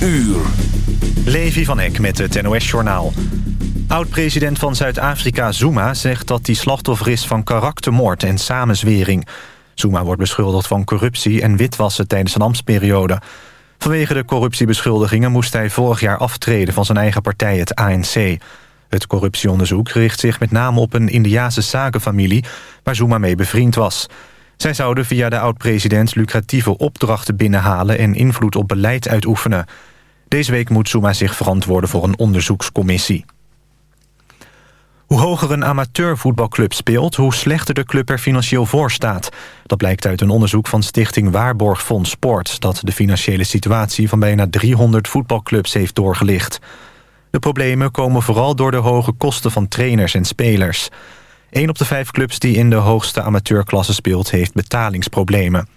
uur. Levi van Eck met het NOS-journaal. Oud-president van Zuid-Afrika Zuma zegt dat hij slachtoffer is van karaktermoord en samenzwering. Zuma wordt beschuldigd van corruptie en witwassen tijdens een ambtsperiode. Vanwege de corruptiebeschuldigingen moest hij vorig jaar aftreden van zijn eigen partij, het ANC. Het corruptieonderzoek richt zich met name op een Indiase zakenfamilie... waar Zuma mee bevriend was. Zij zouden via de oud-president lucratieve opdrachten binnenhalen... en invloed op beleid uitoefenen. Deze week moet Zuma zich verantwoorden voor een onderzoekscommissie. Hoe hoger een amateurvoetbalclub speelt... hoe slechter de club er financieel voor staat. Dat blijkt uit een onderzoek van stichting Waarborgfonds Sport... dat de financiële situatie van bijna 300 voetbalclubs heeft doorgelicht. De problemen komen vooral door de hoge kosten van trainers en spelers. Een op de vijf clubs die in de hoogste amateurklasse speelt... heeft betalingsproblemen.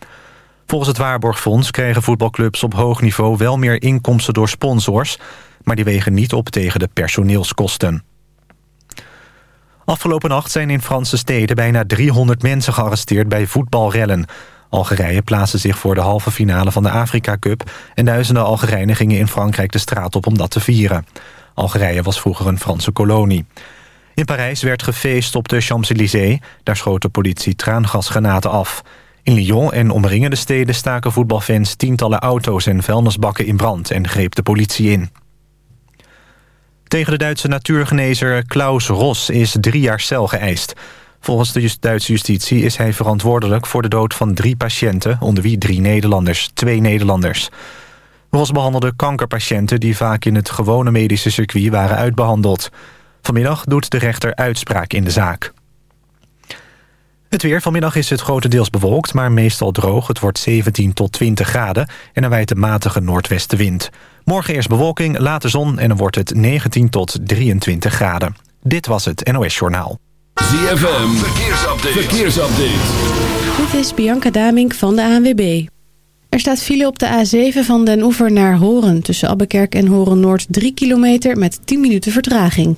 Volgens het Waarborgfonds krijgen voetbalclubs op hoog niveau... wel meer inkomsten door sponsors... maar die wegen niet op tegen de personeelskosten. Afgelopen nacht zijn in Franse steden bijna 300 mensen gearresteerd bij voetbalrellen. Algerije plaatste zich voor de halve finale van de Afrika Cup... en duizenden Algerijnen gingen in Frankrijk de straat op om dat te vieren. Algerije was vroeger een Franse kolonie. In Parijs werd gefeest op de Champs-Élysées. Daar schoot de politie traangasgranaten af. In Lyon en omringende steden staken voetbalfans tientallen auto's en vuilnisbakken in brand... en greep de politie in. Tegen de Duitse natuurgenezer Klaus Ros is drie jaar cel geëist. Volgens de Duitse justitie is hij verantwoordelijk voor de dood van drie patiënten... onder wie drie Nederlanders, twee Nederlanders. Ros behandelde kankerpatiënten die vaak in het gewone medische circuit waren uitbehandeld. Vanmiddag doet de rechter uitspraak in de zaak. Het weer. Vanmiddag is het grotendeels bewolkt, maar meestal droog. Het wordt 17 tot 20 graden en er wijt een matige noordwestenwind. Morgen eerst bewolking, later zon en dan wordt het 19 tot 23 graden. Dit was het NOS Journaal. ZFM. Verkeersupdate. Verkeersupdate. Dit is Bianca Damink van de ANWB. Er staat file op de A7 van Den Oever naar Horen... tussen Abbekerk en Horen-Noord 3 kilometer met 10 minuten vertraging.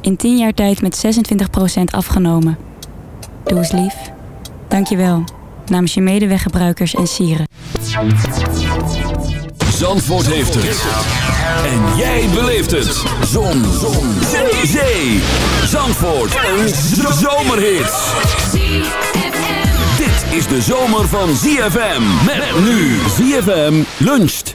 In 10 jaar tijd met 26% afgenomen. Doe eens lief. Dank je wel. Namens je medeweggebruikers en sieren. Zandvoort heeft het. En jij beleeft het. Zon. Zon. Zee. Zandvoort. Een zomerhit. Dit is de zomer van ZFM. Met nu ZFM luncht.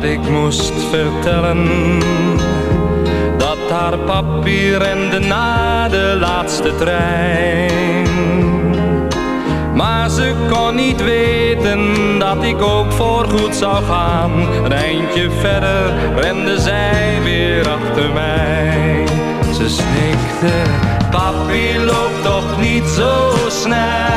Dat ik moest vertellen dat haar papi rende na de laatste trein. Maar ze kon niet weten dat ik ook voorgoed zou gaan. Een eindje verder rende zij weer achter mij. Ze snikte, papi loopt toch niet zo snel.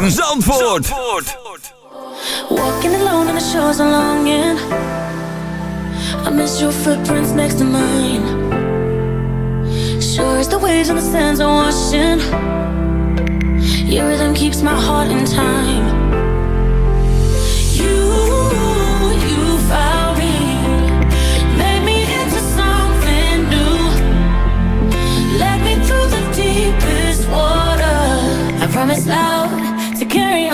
ZFM Zandvoort. Walking alone on the shores of longing. I miss your footprints next to mine. Sure as the waves and the sands are washing. Your rhythm keeps my heart in time. You, you found me, made me into something new. Led me through the deepest water. I promise to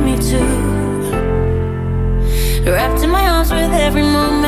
me too. Wrapped in my arms with every moment.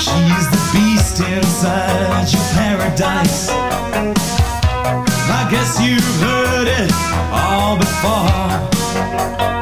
She's the beast inside your paradise. I guess you've heard it all before.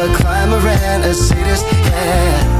a climber and a sadist, yeah.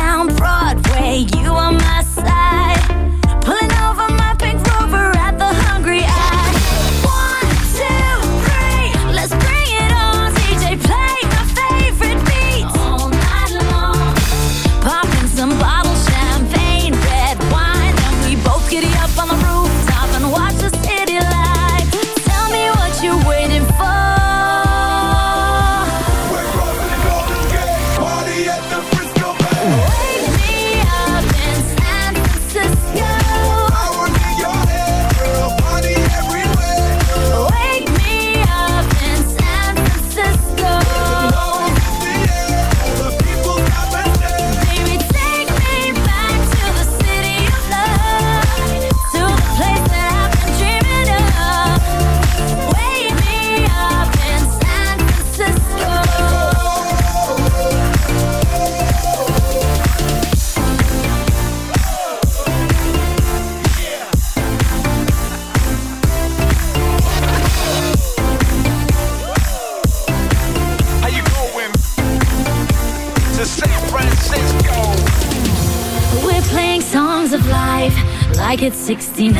down Broadway. You are 69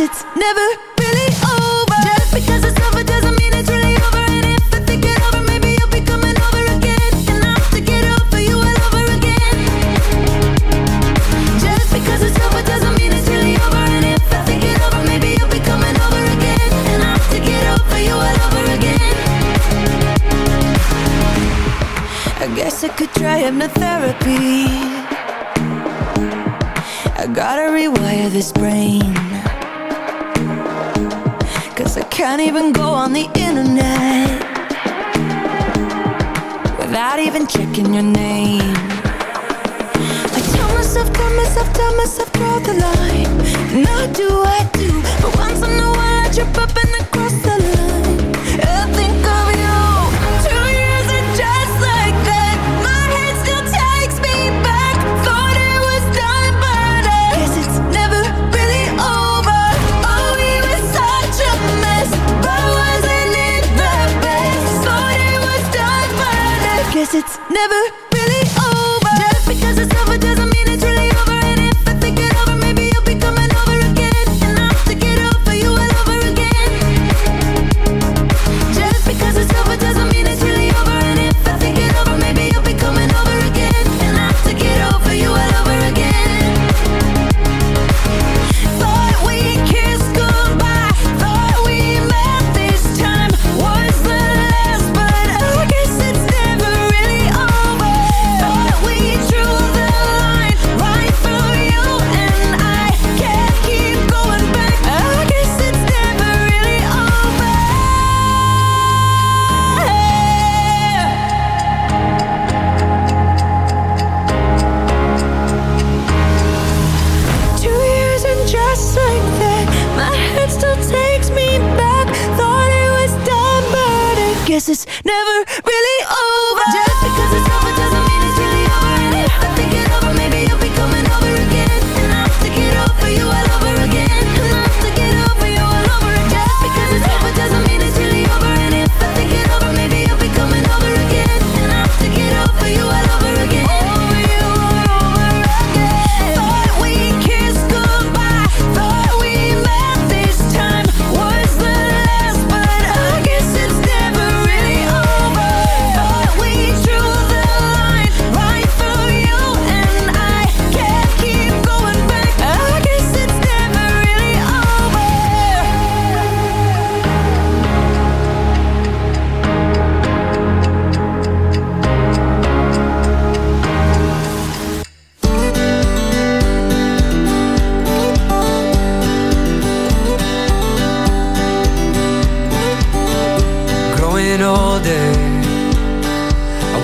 It's never really over. Just because it's over doesn't mean it's really over. And if I think it over, maybe you'll be coming over again. And I have to get over you all over again. Just because it's over doesn't mean it's really over. And if I think it over, maybe you'll be coming over again. And I have to get over you all over again. I guess I could try hypnotherapy. I gotta rewire this brain. Can't even go on the internet without even checking your name. I tell myself, tell myself, tell myself, draw the line. Now do I never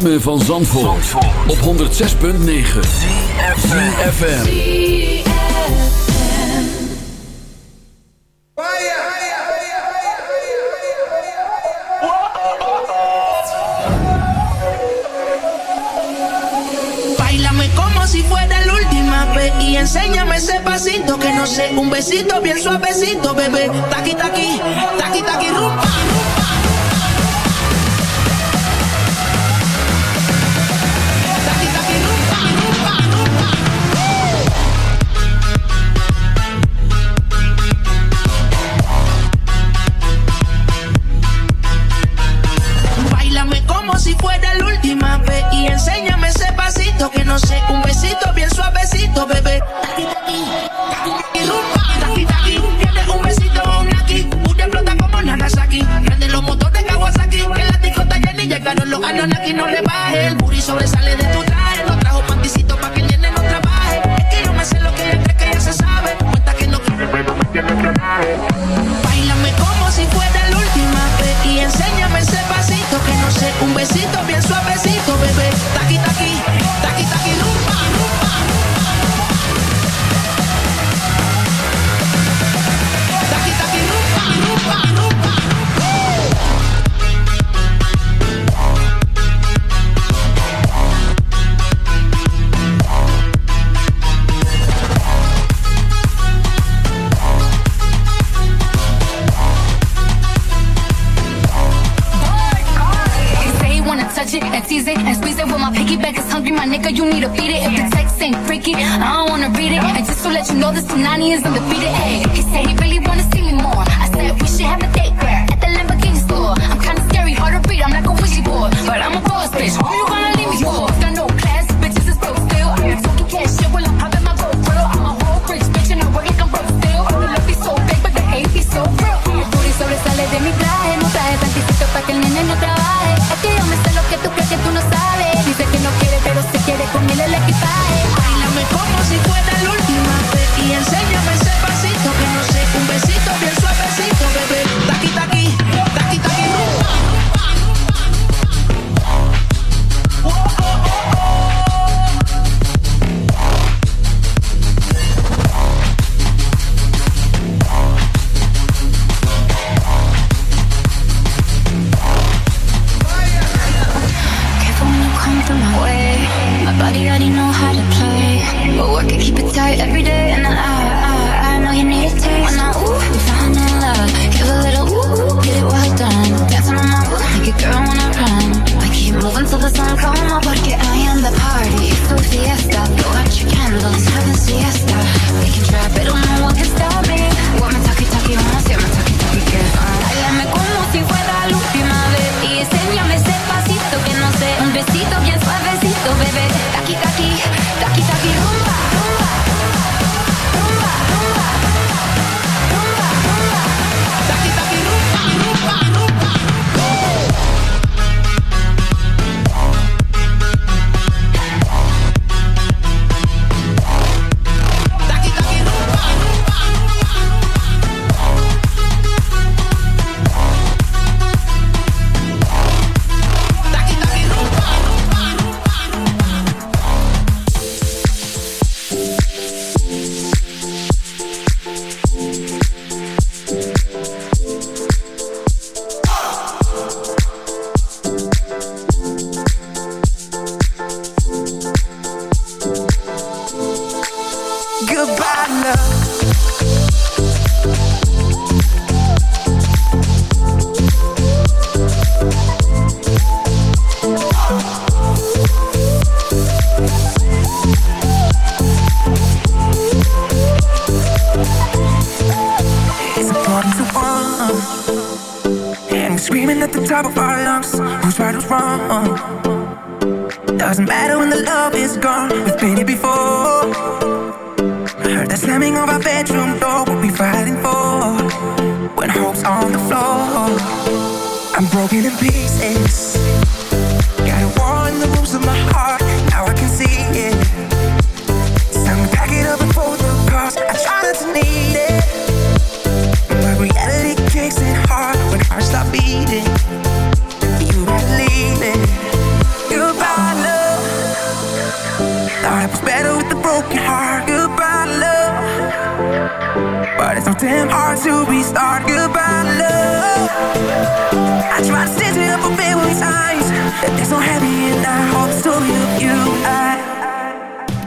ritme van Zandvoort, op 106.9 Bailame como si fuera la última vez Y enséñame ese pasito que no sé Un besito bien suavecito, bebé. Taki taqui, taqui, taqui know this Tanani is undefeated. Ayy, he said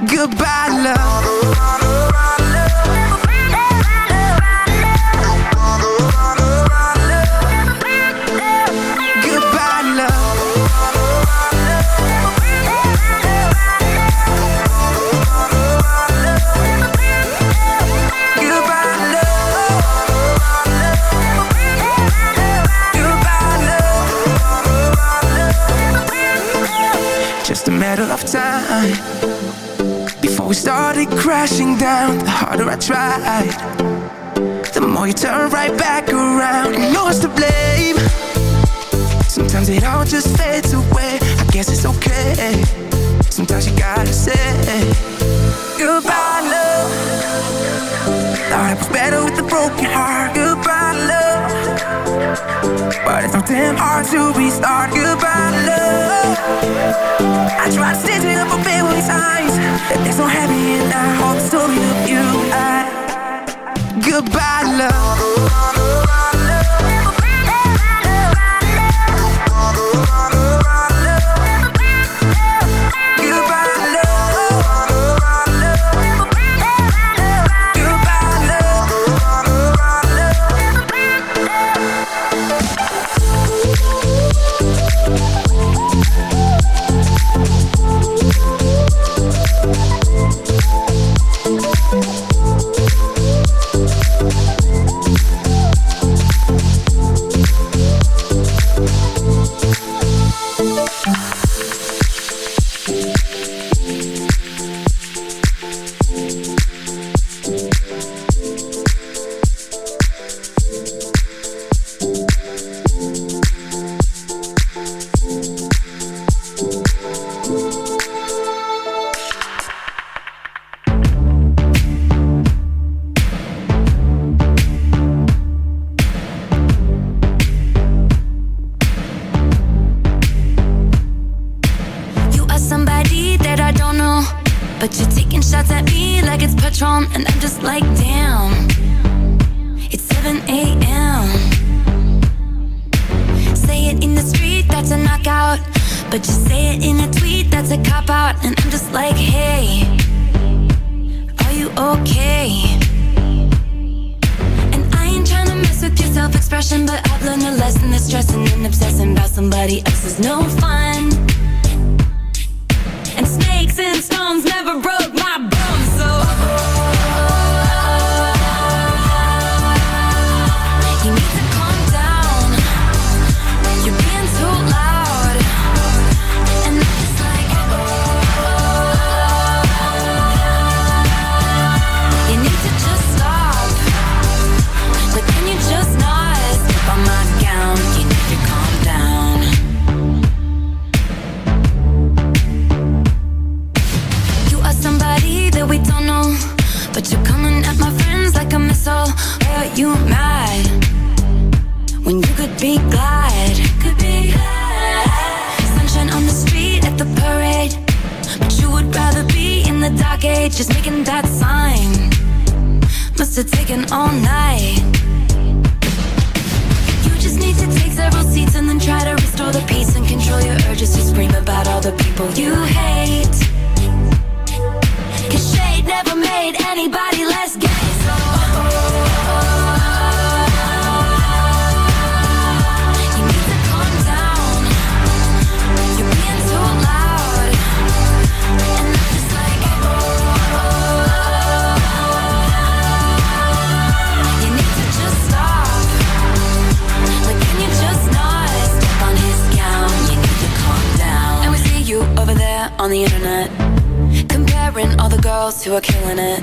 Goodbye, love. matter of time crashing down. The harder I tried The more you turn right back around. You yours to blame. Sometimes it all just fades away. I guess it's okay. Sometimes you gotta say Goodbye, love. Thought I was better with a broken heart. Goodbye. But it's so damn hard to restart. goodbye love. I tried to stitch it up a billion times. It's so heavy and I hope so you, you, I. Goodbye love. we're killing it.